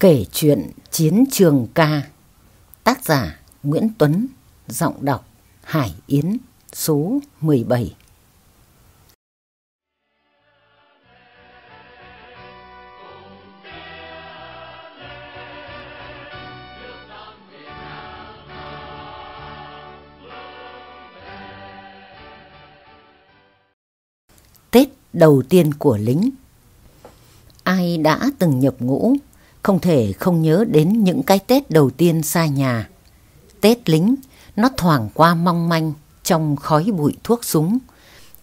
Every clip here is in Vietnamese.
Kể chuyện Chiến trường ca. Tác giả Nguyễn Tuấn. Giọng đọc Hải Yến. Số 17 Tết đầu tiên của lính. Ai đã từng nhập ngũ? Không thể không nhớ đến những cái Tết đầu tiên xa nhà. Tết lính, nó thoảng qua mong manh trong khói bụi thuốc súng.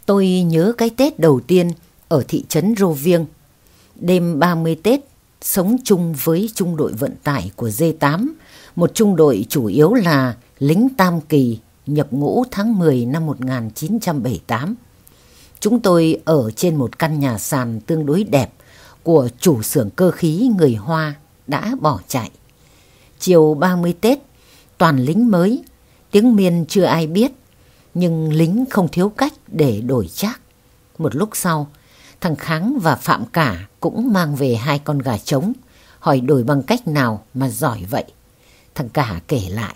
Tôi nhớ cái Tết đầu tiên ở thị trấn Rô Viêng. Đêm 30 Tết, sống chung với trung đội vận tải của D8, một trung đội chủ yếu là lính Tam Kỳ nhập ngũ tháng 10 năm 1978. Chúng tôi ở trên một căn nhà sàn tương đối đẹp của chủ xưởng cơ khí người Hoa đã bỏ chạy. Chiều 30 Tết, toàn lính mới, tiếng miên chưa ai biết, nhưng lính không thiếu cách để đổi chác. Một lúc sau, thằng Kháng và Phạm Cả cũng mang về hai con gà trống, hỏi đổi bằng cách nào mà giỏi vậy. Thằng Cả kể lại.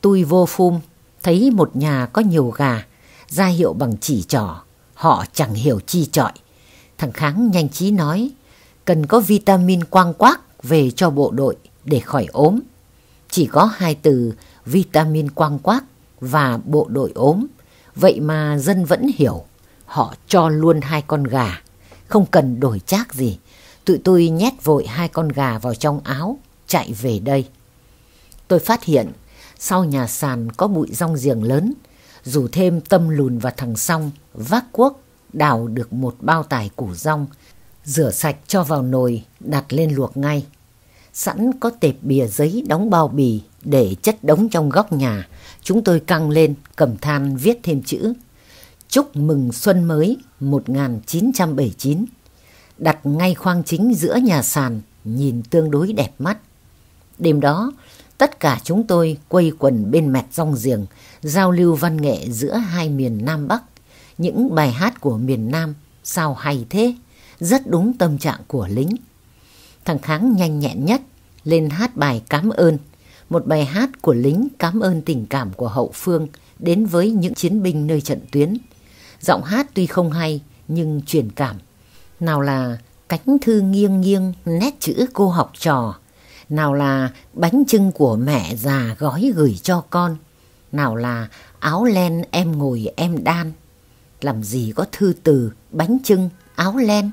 Tôi vô phum, thấy một nhà có nhiều gà, ra hiệu bằng chỉ trỏ, họ chẳng hiểu chi trọi Thằng Kháng nhanh trí nói, cần có vitamin quang quác về cho bộ đội để khỏi ốm. Chỉ có hai từ vitamin quang quác và bộ đội ốm. Vậy mà dân vẫn hiểu. Họ cho luôn hai con gà. Không cần đổi chác gì. Tụi tôi nhét vội hai con gà vào trong áo, chạy về đây. Tôi phát hiện sau nhà sàn có bụi rong giềng lớn, rủ thêm tâm lùn và thằng song vác cuốc đào được một bao tải củ rong, rửa sạch cho vào nồi, đặt lên luộc ngay. Sẵn có tệp bìa giấy đóng bao bì để chất đống trong góc nhà, chúng tôi căng lên cầm than viết thêm chữ. Chúc mừng xuân mới 1979. Đặt ngay khoang chính giữa nhà sàn, nhìn tương đối đẹp mắt. Đêm đó, tất cả chúng tôi quây quần bên mẹt rong giềng, giao lưu văn nghệ giữa hai miền Nam Bắc những bài hát của miền Nam sao hay thế, rất đúng tâm trạng của lính. Thằng Kháng nhanh nhẹn nhất lên hát bài Cám ơn, một bài hát của lính cảm ơn tình cảm của hậu phương đến với những chiến binh nơi trận tuyến. Giọng hát tuy không hay nhưng truyền cảm. Nào là cánh thư nghiêng nghiêng nét chữ cô học trò, nào là bánh trưng của mẹ già gói gửi cho con, nào là áo len em ngồi em đan, làm gì có thư từ, bánh trưng, áo len,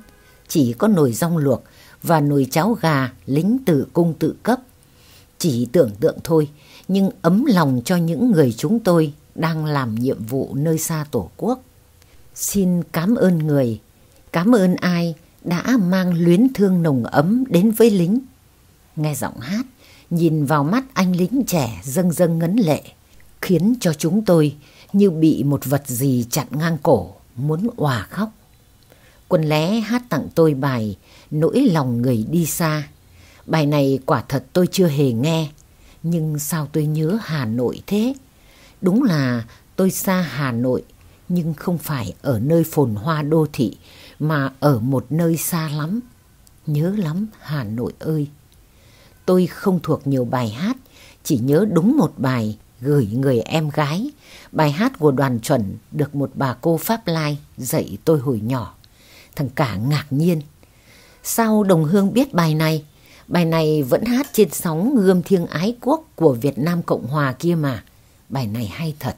chỉ có nồi rong luộc và nồi cháo gà lính tự cung tự cấp. Chỉ tưởng tượng thôi, nhưng ấm lòng cho những người chúng tôi đang làm nhiệm vụ nơi xa Tổ quốc. Xin cảm ơn người, cảm ơn ai đã mang luyến thương nồng ấm đến với lính. Nghe giọng hát, nhìn vào mắt anh lính trẻ dâng dâng ngấn lệ, khiến cho chúng tôi như bị một vật gì chặn ngang cổ, muốn òa khóc. Quân lé hát tặng tôi bài Nỗi lòng người đi xa. Bài này quả thật tôi chưa hề nghe, nhưng sao tôi nhớ Hà Nội thế? Đúng là tôi xa Hà Nội, nhưng không phải ở nơi phồn hoa đô thị, mà ở một nơi xa lắm. Nhớ lắm Hà Nội ơi! Tôi không thuộc nhiều bài hát, chỉ nhớ đúng một bài gửi người em gái. Bài hát của đoàn chuẩn được một bà cô Pháp Lai dạy tôi hồi nhỏ. Thằng cả ngạc nhiên. Sao đồng hương biết bài này? Bài này vẫn hát trên sóng gươm thiêng ái quốc của Việt Nam Cộng Hòa kia mà. Bài này hay thật.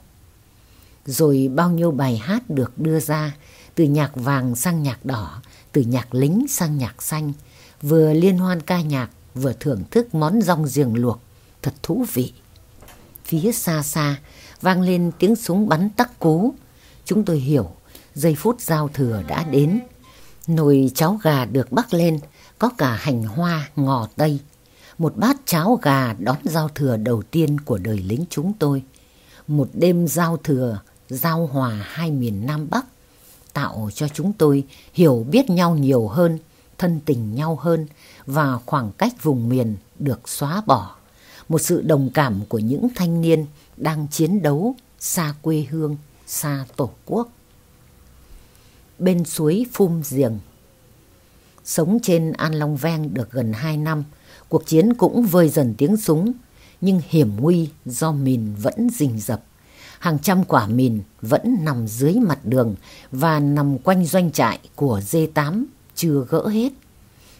Rồi bao nhiêu bài hát được đưa ra, từ nhạc vàng sang nhạc đỏ, từ nhạc lính sang nhạc xanh, vừa liên hoan ca nhạc, vừa thưởng thức món rong giềng luộc. Thật thú vị. Phía xa xa vang lên tiếng súng bắn tắc cú. Chúng tôi hiểu giây phút giao thừa đã đến. Nồi cháo gà được bắc lên, có cả hành hoa ngò tây. Một bát cháo gà đón giao thừa đầu tiên của đời lính chúng tôi. Một đêm giao thừa, giao hòa hai miền Nam Bắc, tạo cho chúng tôi hiểu biết nhau nhiều hơn, thân tình nhau hơn và khoảng cách vùng miền được xóa bỏ một sự đồng cảm của những thanh niên đang chiến đấu xa quê hương, xa tổ quốc. Bên suối phum giềng Sống trên An Long Veng được gần 2 năm, cuộc chiến cũng vơi dần tiếng súng, nhưng hiểm nguy do mìn vẫn rình rập. Hàng trăm quả mìn vẫn nằm dưới mặt đường và nằm quanh doanh trại của D8 chưa gỡ hết.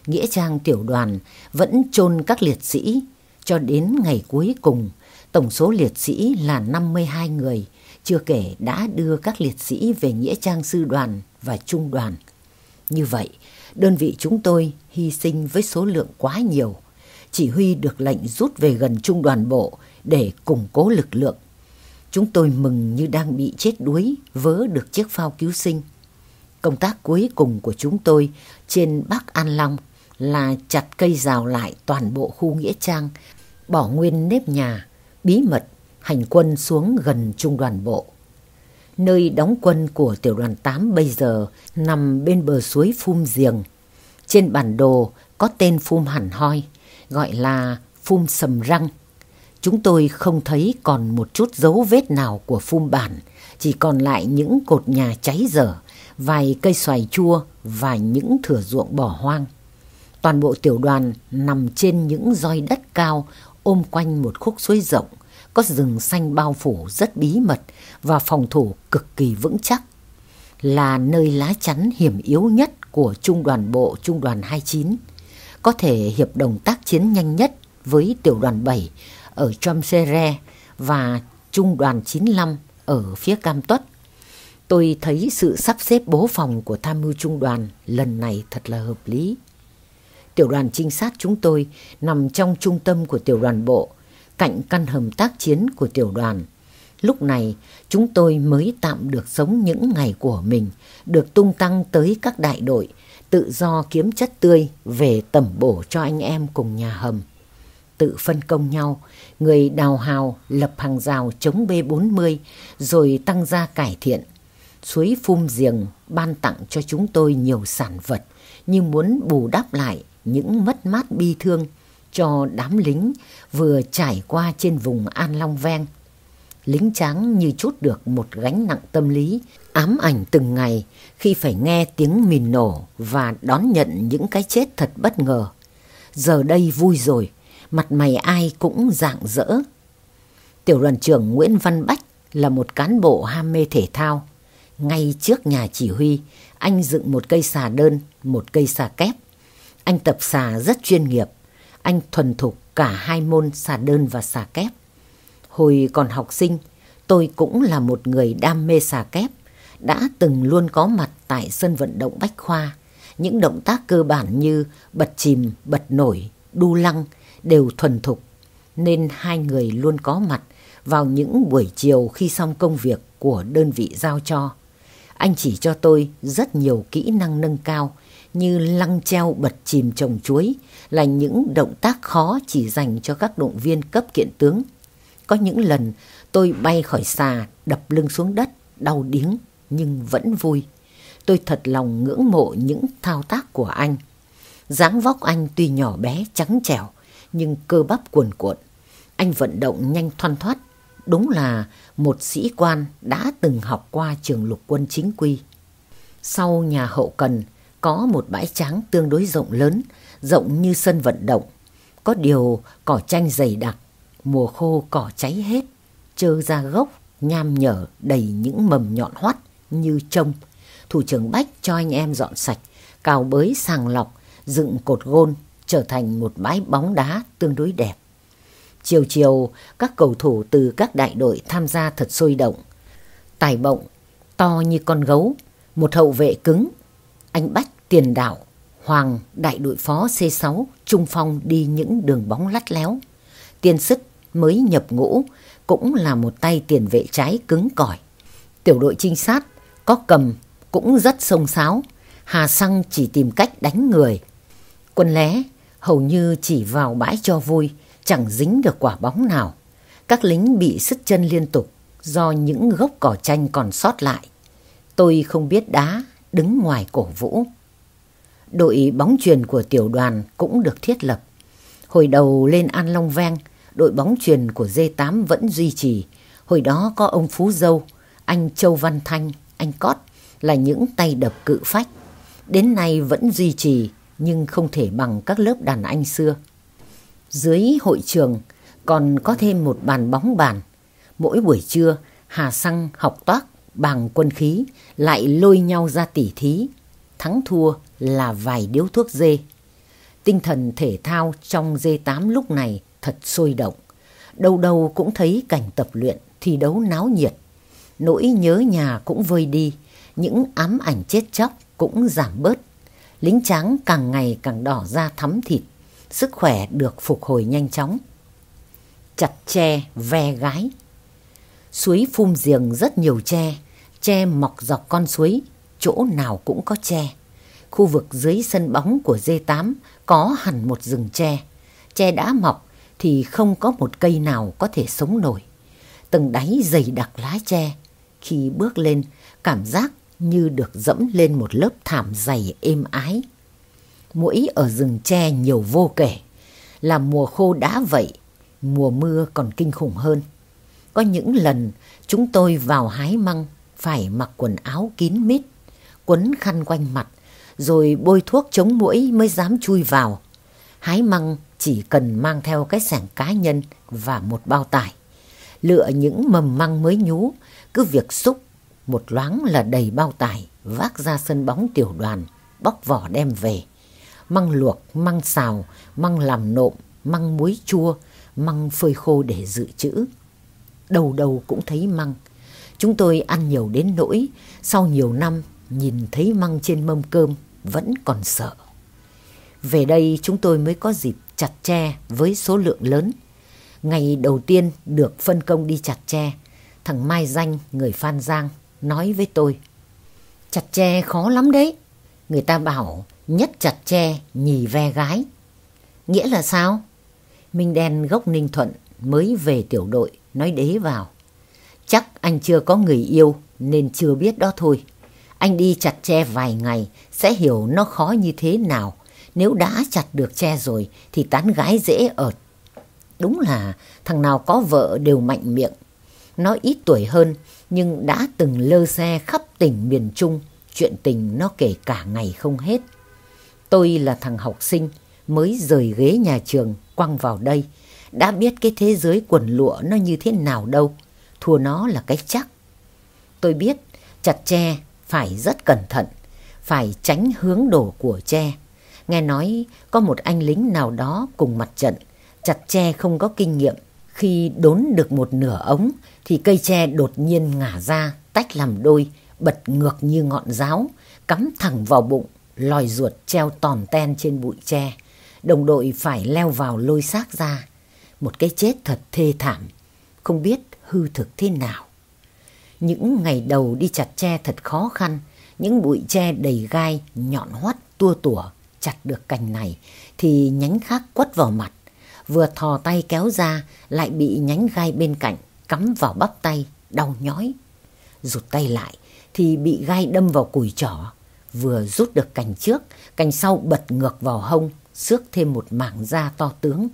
Nghĩa trang tiểu đoàn vẫn chôn các liệt sĩ cho đến ngày cuối cùng. Tổng số liệt sĩ là 52 người, chưa kể đã đưa các liệt sĩ về Nghĩa trang sư đoàn và trung đoàn. Như vậy, đơn vị chúng tôi hy sinh với số lượng quá nhiều. Chỉ huy được lệnh rút về gần trung đoàn bộ để củng cố lực lượng. Chúng tôi mừng như đang bị chết đuối, vớ được chiếc phao cứu sinh. Công tác cuối cùng của chúng tôi trên Bắc An Long là chặt cây rào lại toàn bộ khu Nghĩa Trang, bỏ nguyên nếp nhà, bí mật hành quân xuống gần trung đoàn bộ. Nơi đóng quân của tiểu đoàn 8 bây giờ nằm bên bờ suối Phum Giềng. Trên bản đồ có tên Phum hẳn hoi, gọi là Phum Sầm Răng. Chúng tôi không thấy còn một chút dấu vết nào của Phum bản, chỉ còn lại những cột nhà cháy dở, vài cây xoài chua và những thửa ruộng bỏ hoang. Toàn bộ tiểu đoàn nằm trên những roi đất cao ôm quanh một khúc suối rộng, có rừng xanh bao phủ rất bí mật và phòng thủ cực kỳ vững chắc. Là nơi lá chắn hiểm yếu nhất của Trung đoàn bộ Trung đoàn 29, có thể hiệp đồng tác chiến nhanh nhất với tiểu đoàn 7 ở Tromsere và Trung đoàn 95 ở phía Cam Tuất. Tôi thấy sự sắp xếp bố phòng của tham mưu trung đoàn lần này thật là hợp lý. Tiểu đoàn trinh sát chúng tôi nằm trong trung tâm của tiểu đoàn bộ, cạnh căn hầm tác chiến của tiểu đoàn. Lúc này chúng tôi mới tạm được sống những ngày của mình, được tung tăng tới các đại đội, tự do kiếm chất tươi về tẩm bổ cho anh em cùng nhà hầm. Tự phân công nhau, người đào hào lập hàng rào chống B40 rồi tăng gia cải thiện. Suối phum giềng ban tặng cho chúng tôi nhiều sản vật như muốn bù đắp lại những mất mát bi thương cho đám lính vừa trải qua trên vùng An Long Ven. Lính trắng như chút được một gánh nặng tâm lý, ám ảnh từng ngày khi phải nghe tiếng mìn nổ và đón nhận những cái chết thật bất ngờ. Giờ đây vui rồi, mặt mày ai cũng rạng rỡ. Tiểu đoàn trưởng Nguyễn Văn Bách là một cán bộ ham mê thể thao. Ngay trước nhà chỉ huy, anh dựng một cây xà đơn, một cây xà kép. Anh tập xà rất chuyên nghiệp. Anh thuần thục cả hai môn xà đơn và xà kép. Hồi còn học sinh, tôi cũng là một người đam mê xà kép, đã từng luôn có mặt tại sân vận động Bách Khoa. Những động tác cơ bản như bật chìm, bật nổi, đu lăng đều thuần thục, nên hai người luôn có mặt vào những buổi chiều khi xong công việc của đơn vị giao cho. Anh chỉ cho tôi rất nhiều kỹ năng nâng cao như lăng treo bật chìm trồng chuối là những động tác khó chỉ dành cho các động viên cấp kiện tướng. Có những lần tôi bay khỏi xà, đập lưng xuống đất, đau điếng nhưng vẫn vui. Tôi thật lòng ngưỡng mộ những thao tác của anh. dáng vóc anh tuy nhỏ bé trắng trẻo nhưng cơ bắp cuồn cuộn. Anh vận động nhanh thoăn thoát, đúng là một sĩ quan đã từng học qua trường lục quân chính quy. Sau nhà hậu cần, có một bãi tráng tương đối rộng lớn, rộng như sân vận động. Có điều cỏ chanh dày đặc, mùa khô cỏ cháy hết, trơ ra gốc, nham nhở đầy những mầm nhọn hoắt như trông. Thủ trưởng Bách cho anh em dọn sạch, cào bới sàng lọc, dựng cột gôn, trở thành một bãi bóng đá tương đối đẹp. Chiều chiều, các cầu thủ từ các đại đội tham gia thật sôi động. Tài bộng, to như con gấu, một hậu vệ cứng, anh Bách tiền đạo, Hoàng đại đội phó C6 trung phong đi những đường bóng lắt léo. Tiên sức mới nhập ngũ cũng là một tay tiền vệ trái cứng cỏi. Tiểu đội trinh sát có cầm cũng rất sông sáo. Hà Xăng chỉ tìm cách đánh người. Quân lé hầu như chỉ vào bãi cho vui, chẳng dính được quả bóng nào. Các lính bị sứt chân liên tục do những gốc cỏ chanh còn sót lại. Tôi không biết đá đứng ngoài cổ vũ. Đội bóng truyền của tiểu đoàn cũng được thiết lập. Hồi đầu lên An Long Veng, đội bóng truyền của D8 vẫn duy trì. Hồi đó có ông Phú Dâu, anh Châu Văn Thanh, anh Cót là những tay đập cự phách. Đến nay vẫn duy trì nhưng không thể bằng các lớp đàn anh xưa. Dưới hội trường còn có thêm một bàn bóng bàn. Mỗi buổi trưa, Hà Xăng học toác bằng quân khí lại lôi nhau ra tỉ thí. Thắng thua là vài điếu thuốc dê. Tinh thần thể thao trong dê 8 lúc này thật sôi động. Đâu đâu cũng thấy cảnh tập luyện, thi đấu náo nhiệt. Nỗi nhớ nhà cũng vơi đi, những ám ảnh chết chóc cũng giảm bớt. Lính tráng càng ngày càng đỏ ra thắm thịt, sức khỏe được phục hồi nhanh chóng. Chặt tre, ve gái. Suối phun giềng rất nhiều tre, tre mọc dọc con suối, chỗ nào cũng có tre. Khu vực dưới sân bóng của D8 có hẳn một rừng tre. Tre đã mọc thì không có một cây nào có thể sống nổi. tầng đáy dày đặc lá tre. Khi bước lên, cảm giác như được dẫm lên một lớp thảm dày êm ái. Mũi ở rừng tre nhiều vô kể. Là mùa khô đã vậy, mùa mưa còn kinh khủng hơn. Có những lần chúng tôi vào hái măng phải mặc quần áo kín mít, quấn khăn quanh mặt, rồi bôi thuốc chống mũi mới dám chui vào. Hái măng chỉ cần mang theo cái sẻng cá nhân và một bao tải. Lựa những mầm măng mới nhú, cứ việc xúc, một loáng là đầy bao tải, vác ra sân bóng tiểu đoàn, bóc vỏ đem về. Măng luộc, măng xào, măng làm nộm, măng muối chua, măng phơi khô để dự trữ. Đầu đầu cũng thấy măng. Chúng tôi ăn nhiều đến nỗi, sau nhiều năm nhìn thấy măng trên mâm cơm vẫn còn sợ. Về đây chúng tôi mới có dịp chặt tre với số lượng lớn. Ngày đầu tiên được phân công đi chặt tre, thằng Mai Danh, người Phan Giang, nói với tôi. Chặt tre khó lắm đấy. Người ta bảo nhất chặt tre, nhì ve gái. Nghĩa là sao? Minh Đen gốc Ninh Thuận mới về tiểu đội, nói đế vào. Chắc anh chưa có người yêu nên chưa biết đó thôi. Anh đi chặt tre vài ngày, sẽ hiểu nó khó như thế nào. Nếu đã chặt được tre rồi, thì tán gái dễ ợt. Đúng là thằng nào có vợ đều mạnh miệng. Nó ít tuổi hơn, nhưng đã từng lơ xe khắp tỉnh miền Trung. Chuyện tình nó kể cả ngày không hết. Tôi là thằng học sinh, mới rời ghế nhà trường, quăng vào đây. Đã biết cái thế giới quần lụa nó như thế nào đâu. Thua nó là cái chắc. Tôi biết, chặt tre phải rất cẩn thận, phải tránh hướng đổ của tre. Nghe nói có một anh lính nào đó cùng mặt trận, chặt tre không có kinh nghiệm. Khi đốn được một nửa ống thì cây tre đột nhiên ngả ra, tách làm đôi, bật ngược như ngọn giáo, cắm thẳng vào bụng, lòi ruột treo tòn ten trên bụi tre. Đồng đội phải leo vào lôi xác ra. Một cái chết thật thê thảm, không biết hư thực thế nào. Những ngày đầu đi chặt tre thật khó khăn, những bụi tre đầy gai, nhọn hoắt, tua tủa, chặt được cành này thì nhánh khác quất vào mặt. Vừa thò tay kéo ra lại bị nhánh gai bên cạnh cắm vào bắp tay, đau nhói. Rụt tay lại thì bị gai đâm vào cùi trỏ. Vừa rút được cành trước, cành sau bật ngược vào hông, xước thêm một mảng da to tướng.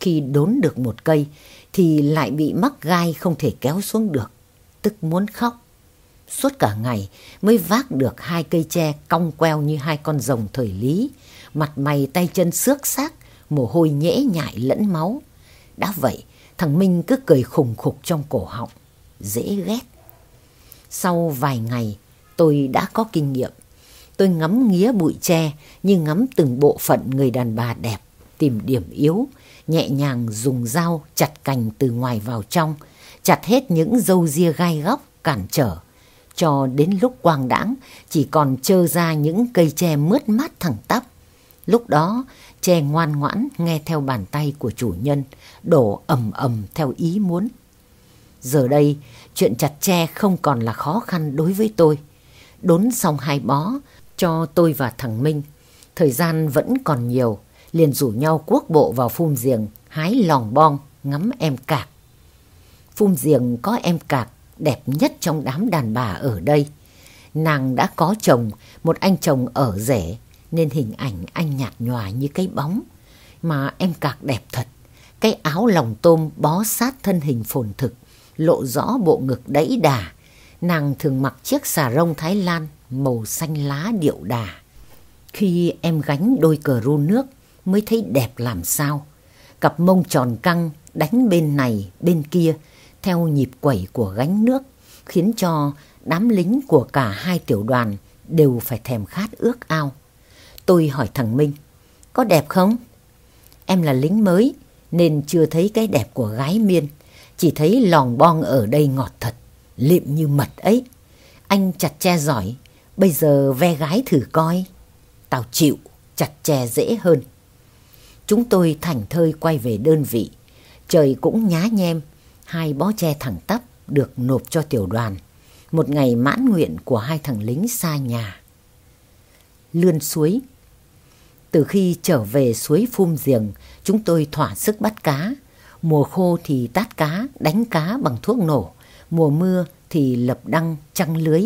Khi đốn được một cây thì lại bị mắc gai không thể kéo xuống được tức muốn khóc. Suốt cả ngày mới vác được hai cây tre cong queo như hai con rồng thời lý, mặt mày tay chân xước xác, mồ hôi nhễ nhại lẫn máu. Đã vậy, thằng Minh cứ cười khùng khục trong cổ họng, dễ ghét. Sau vài ngày, tôi đã có kinh nghiệm. Tôi ngắm nghía bụi tre như ngắm từng bộ phận người đàn bà đẹp, tìm điểm yếu, nhẹ nhàng dùng dao chặt cành từ ngoài vào trong, chặt hết những dâu ria gai góc cản trở, cho đến lúc quang đãng chỉ còn trơ ra những cây tre mướt mát thẳng tắp. Lúc đó, tre ngoan ngoãn nghe theo bàn tay của chủ nhân, đổ ầm ầm theo ý muốn. Giờ đây, chuyện chặt tre không còn là khó khăn đối với tôi. Đốn xong hai bó, cho tôi và thằng Minh. Thời gian vẫn còn nhiều, liền rủ nhau cuốc bộ vào phun giềng, hái lòng bong, ngắm em cạp phung diềng có em cạc đẹp nhất trong đám đàn bà ở đây. Nàng đã có chồng, một anh chồng ở rể, nên hình ảnh anh nhạt nhòa như cái bóng. Mà em cạc đẹp thật, cái áo lòng tôm bó sát thân hình phồn thực, lộ rõ bộ ngực đẫy đà. Nàng thường mặc chiếc xà rông Thái Lan màu xanh lá điệu đà. Khi em gánh đôi cờ ru nước mới thấy đẹp làm sao. Cặp mông tròn căng đánh bên này bên kia theo nhịp quẩy của gánh nước khiến cho đám lính của cả hai tiểu đoàn đều phải thèm khát ước ao. Tôi hỏi thằng Minh, có đẹp không? Em là lính mới nên chưa thấy cái đẹp của gái miên, chỉ thấy lòn bong ở đây ngọt thật, lịm như mật ấy. Anh chặt che giỏi, bây giờ ve gái thử coi. Tao chịu, chặt che dễ hơn. Chúng tôi thành thơi quay về đơn vị. Trời cũng nhá nhem, hai bó tre thẳng tắp được nộp cho tiểu đoàn. Một ngày mãn nguyện của hai thằng lính xa nhà. Lươn suối Từ khi trở về suối phum giềng, chúng tôi thỏa sức bắt cá. Mùa khô thì tát cá, đánh cá bằng thuốc nổ. Mùa mưa thì lập đăng, trăng lưới.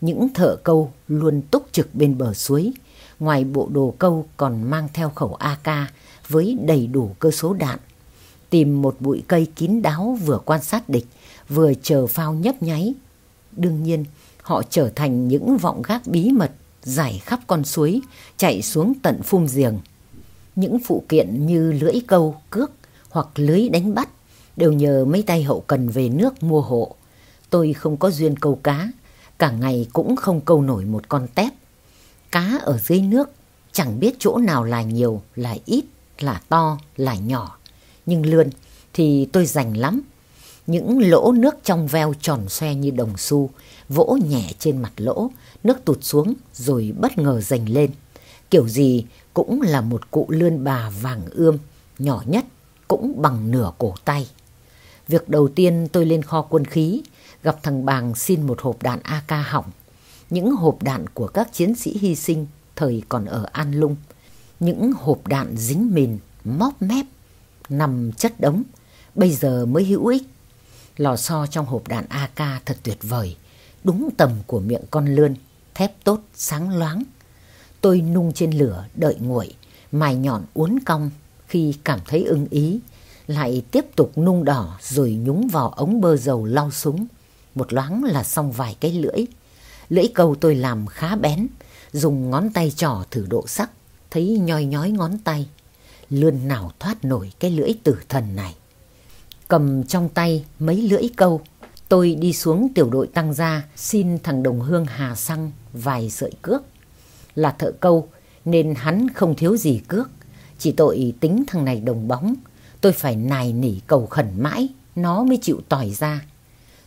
Những thợ câu luôn túc trực bên bờ suối. Ngoài bộ đồ câu còn mang theo khẩu AK với đầy đủ cơ số đạn. Tìm một bụi cây kín đáo vừa quan sát địch, vừa chờ phao nhấp nháy. Đương nhiên, họ trở thành những vọng gác bí mật dài khắp con suối, chạy xuống tận phum giềng. Những phụ kiện như lưỡi câu, cước hoặc lưới đánh bắt đều nhờ mấy tay hậu cần về nước mua hộ. Tôi không có duyên câu cá, cả ngày cũng không câu nổi một con tép. Cá ở dưới nước chẳng biết chỗ nào là nhiều, là ít, là to, là nhỏ. Nhưng lươn thì tôi rành lắm. Những lỗ nước trong veo tròn xoe như đồng xu, vỗ nhẹ trên mặt lỗ, nước tụt xuống rồi bất ngờ dành lên. Kiểu gì cũng là một cụ lươn bà vàng ươm, nhỏ nhất cũng bằng nửa cổ tay. Việc đầu tiên tôi lên kho quân khí, gặp thằng Bàng xin một hộp đạn AK hỏng. Những hộp đạn của các chiến sĩ hy sinh thời còn ở An Lung. Những hộp đạn dính mìn, móp mép, nằm chất đống, bây giờ mới hữu ích. Lò xo trong hộp đạn AK thật tuyệt vời, đúng tầm của miệng con lươn, thép tốt, sáng loáng. Tôi nung trên lửa đợi nguội, mài nhọn uốn cong khi cảm thấy ưng ý, lại tiếp tục nung đỏ rồi nhúng vào ống bơ dầu lau súng. Một loáng là xong vài cái lưỡi. Lưỡi câu tôi làm khá bén, dùng ngón tay trỏ thử độ sắc, thấy nhoi nhói ngón tay. Lươn nào thoát nổi cái lưỡi tử thần này. Cầm trong tay mấy lưỡi câu, tôi đi xuống tiểu đội tăng gia xin thằng đồng hương Hà Xăng vài sợi cước. Là thợ câu nên hắn không thiếu gì cước, chỉ tội tính thằng này đồng bóng. Tôi phải nài nỉ cầu khẩn mãi, nó mới chịu tỏi ra.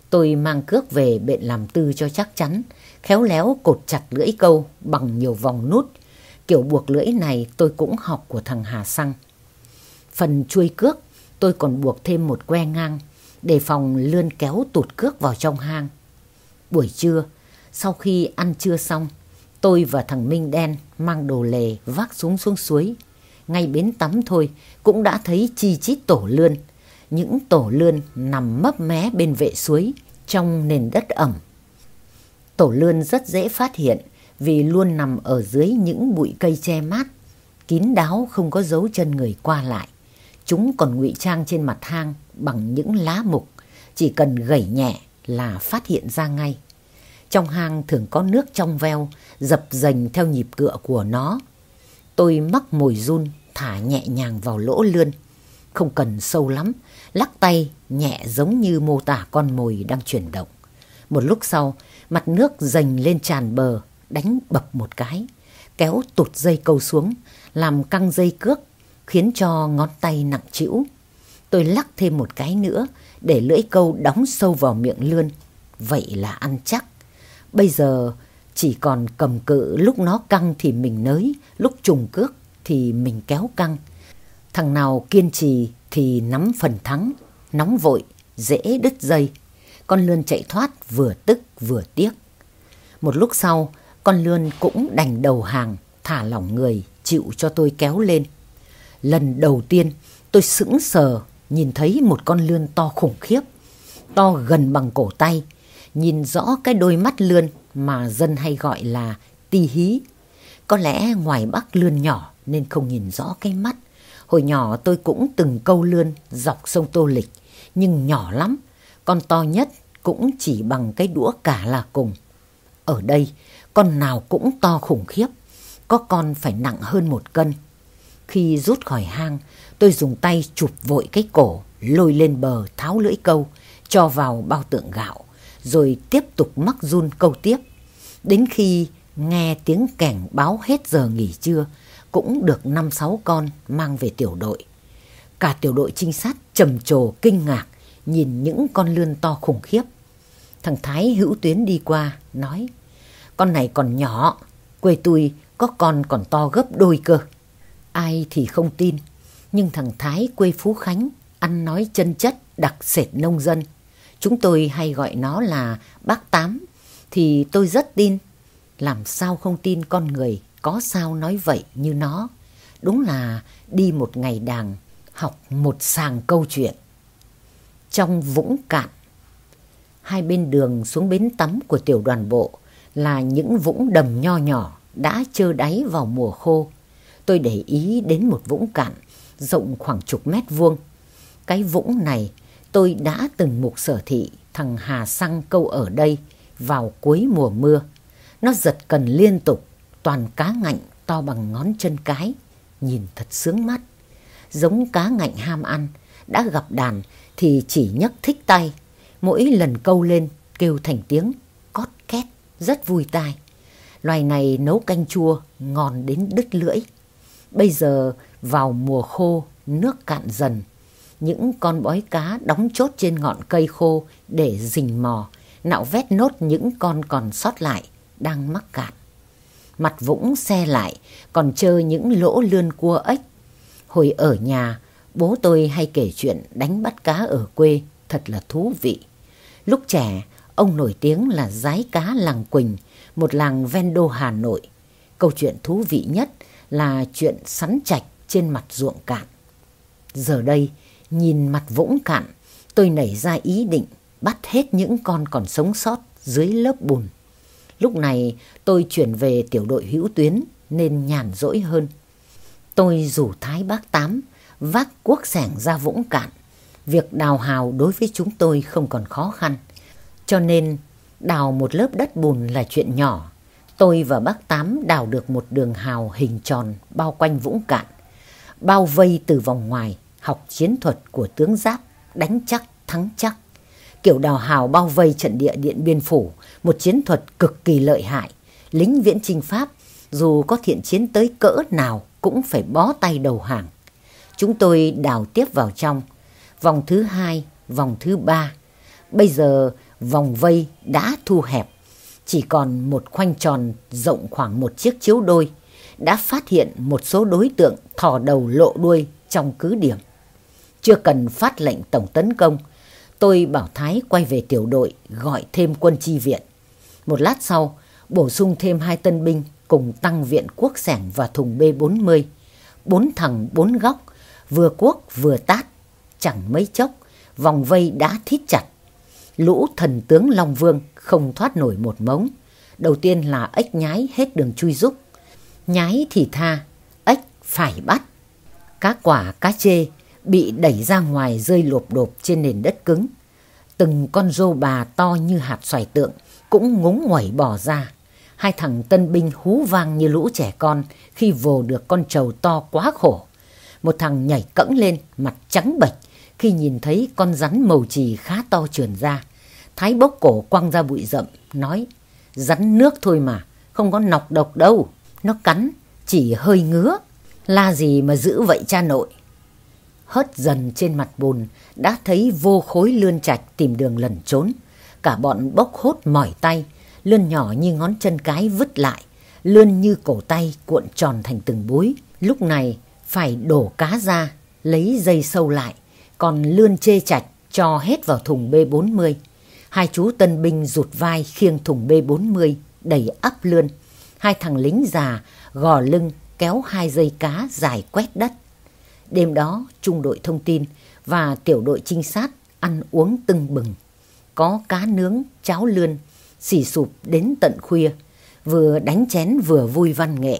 Tôi mang cước về bện làm tư cho chắc chắn, khéo léo cột chặt lưỡi câu bằng nhiều vòng nút. Kiểu buộc lưỡi này tôi cũng học của thằng Hà Xăng. Phần chuôi cước tôi còn buộc thêm một que ngang để phòng lươn kéo tụt cước vào trong hang. Buổi trưa, sau khi ăn trưa xong, tôi và thằng Minh Đen mang đồ lề vác xuống xuống suối. Ngay bến tắm thôi cũng đã thấy chi chít tổ lươn. Những tổ lươn nằm mấp mé bên vệ suối trong nền đất ẩm. Tổ lươn rất dễ phát hiện vì luôn nằm ở dưới những bụi cây che mát, kín đáo không có dấu chân người qua lại. Chúng còn ngụy trang trên mặt hang bằng những lá mục, chỉ cần gẩy nhẹ là phát hiện ra ngay. Trong hang thường có nước trong veo, dập dềnh theo nhịp cựa của nó. Tôi mắc mồi run, thả nhẹ nhàng vào lỗ lươn. Không cần sâu lắm, lắc tay nhẹ giống như mô tả con mồi đang chuyển động. Một lúc sau, mặt nước dành lên tràn bờ, đánh bập một cái, kéo tụt dây câu xuống, làm căng dây cước, khiến cho ngón tay nặng chịu. Tôi lắc thêm một cái nữa để lưỡi câu đóng sâu vào miệng lươn. Vậy là ăn chắc. Bây giờ chỉ còn cầm cự lúc nó căng thì mình nới, lúc trùng cước thì mình kéo căng. Thằng nào kiên trì thì nắm phần thắng, nóng vội, dễ đứt dây. Con lươn chạy thoát vừa tức vừa tiếc. Một lúc sau, con lươn cũng đành đầu hàng, thả lỏng người, chịu cho tôi kéo lên. Lần đầu tiên tôi sững sờ nhìn thấy một con lươn to khủng khiếp, to gần bằng cổ tay, nhìn rõ cái đôi mắt lươn mà dân hay gọi là ti hí. Có lẽ ngoài Bắc lươn nhỏ nên không nhìn rõ cái mắt. Hồi nhỏ tôi cũng từng câu lươn dọc sông Tô Lịch, nhưng nhỏ lắm, con to nhất cũng chỉ bằng cái đũa cả là cùng. Ở đây, con nào cũng to khủng khiếp. có con phải nặng hơn một cân. Khi rút khỏi hang, tôi dùng tay chụp vội cái cổ, lôi lên bờ tháo lưỡi câu, cho vào bao tượng gạo, rồi tiếp tục mắc run câu tiếp. Đến khi nghe tiếng kèn báo hết giờ nghỉ trưa, cũng được năm sáu con mang về tiểu đội. Cả tiểu đội trinh sát trầm trồ kinh ngạc nhìn những con lươn to khủng khiếp. Thằng Thái hữu tuyến đi qua, nói, con này còn nhỏ, quê tôi có con còn to gấp đôi cơ. Ai thì không tin, nhưng thằng Thái quê Phú Khánh ăn nói chân chất đặc sệt nông dân. Chúng tôi hay gọi nó là bác Tám, thì tôi rất tin. Làm sao không tin con người có sao nói vậy như nó. Đúng là đi một ngày đàng, học một sàng câu chuyện. Trong vũng cạn, hai bên đường xuống bến tắm của tiểu đoàn bộ là những vũng đầm nho nhỏ đã trơ đáy vào mùa khô. Tôi để ý đến một vũng cạn rộng khoảng chục mét vuông. Cái vũng này tôi đã từng mục sở thị thằng Hà Xăng câu ở đây vào cuối mùa mưa. Nó giật cần liên tục, toàn cá ngạnh to bằng ngón chân cái, nhìn thật sướng mắt. Giống cá ngạnh ham ăn, đã gặp đàn thì chỉ nhấc thích tay. Mỗi lần câu lên kêu thành tiếng rất vui tai. Loài này nấu canh chua, ngon đến đứt lưỡi. Bây giờ vào mùa khô, nước cạn dần. Những con bói cá đóng chốt trên ngọn cây khô để rình mò, nạo vét nốt những con còn sót lại, đang mắc cạn. Mặt vũng xe lại, còn chơi những lỗ lươn cua ếch. Hồi ở nhà, bố tôi hay kể chuyện đánh bắt cá ở quê, thật là thú vị. Lúc trẻ, ông nổi tiếng là giái cá làng Quỳnh, một làng ven đô Hà Nội. Câu chuyện thú vị nhất là chuyện sắn chạch trên mặt ruộng cạn. Giờ đây, nhìn mặt vũng cạn, tôi nảy ra ý định bắt hết những con còn sống sót dưới lớp bùn. Lúc này tôi chuyển về tiểu đội hữu tuyến nên nhàn rỗi hơn. Tôi rủ Thái Bác Tám vác cuốc sẻng ra vũng cạn. Việc đào hào đối với chúng tôi không còn khó khăn. Cho nên đào một lớp đất bùn là chuyện nhỏ. Tôi và bác Tám đào được một đường hào hình tròn bao quanh vũng cạn. Bao vây từ vòng ngoài, học chiến thuật của tướng giáp, đánh chắc, thắng chắc. Kiểu đào hào bao vây trận địa Điện Biên Phủ, một chiến thuật cực kỳ lợi hại. Lính viễn trinh Pháp, dù có thiện chiến tới cỡ nào cũng phải bó tay đầu hàng. Chúng tôi đào tiếp vào trong. Vòng thứ hai, vòng thứ ba. Bây giờ vòng vây đã thu hẹp. Chỉ còn một khoanh tròn rộng khoảng một chiếc chiếu đôi. Đã phát hiện một số đối tượng thò đầu lộ đuôi trong cứ điểm. Chưa cần phát lệnh tổng tấn công, tôi bảo Thái quay về tiểu đội gọi thêm quân chi viện. Một lát sau, bổ sung thêm hai tân binh cùng tăng viện quốc sẻng và thùng B40. Bốn thằng bốn góc, vừa quốc vừa tát. Chẳng mấy chốc, vòng vây đã thít chặt. Lũ thần tướng Long Vương không thoát nổi một mống. Đầu tiên là ếch nhái hết đường chui rúc. Nhái thì tha, ếch phải bắt. Cá quả cá chê bị đẩy ra ngoài rơi lộp đột trên nền đất cứng. Từng con rô bà to như hạt xoài tượng cũng ngúng nguẩy bỏ ra. Hai thằng tân binh hú vang như lũ trẻ con khi vồ được con trầu to quá khổ. Một thằng nhảy cẫng lên, mặt trắng bệch khi nhìn thấy con rắn màu trì khá to trườn ra. Thái bốc cổ quăng ra bụi rậm, nói rắn nước thôi mà, không có nọc độc đâu. Nó cắn, chỉ hơi ngứa. La gì mà giữ vậy cha nội? hớt dần trên mặt bùn, đã thấy vô khối lươn trạch tìm đường lẩn trốn. Cả bọn bốc hốt mỏi tay, lươn nhỏ như ngón chân cái vứt lại, lươn như cổ tay cuộn tròn thành từng búi. Lúc này phải đổ cá ra, lấy dây sâu lại, còn lươn chê chạch cho hết vào thùng B40. Hai chú tân binh rụt vai khiêng thùng B40 đầy ắp lươn. Hai thằng lính già gò lưng kéo hai dây cá dài quét đất. Đêm đó, trung đội thông tin và tiểu đội trinh sát ăn uống tưng bừng. Có cá nướng, cháo lươn, xỉ sụp đến tận khuya, vừa đánh chén vừa vui văn nghệ.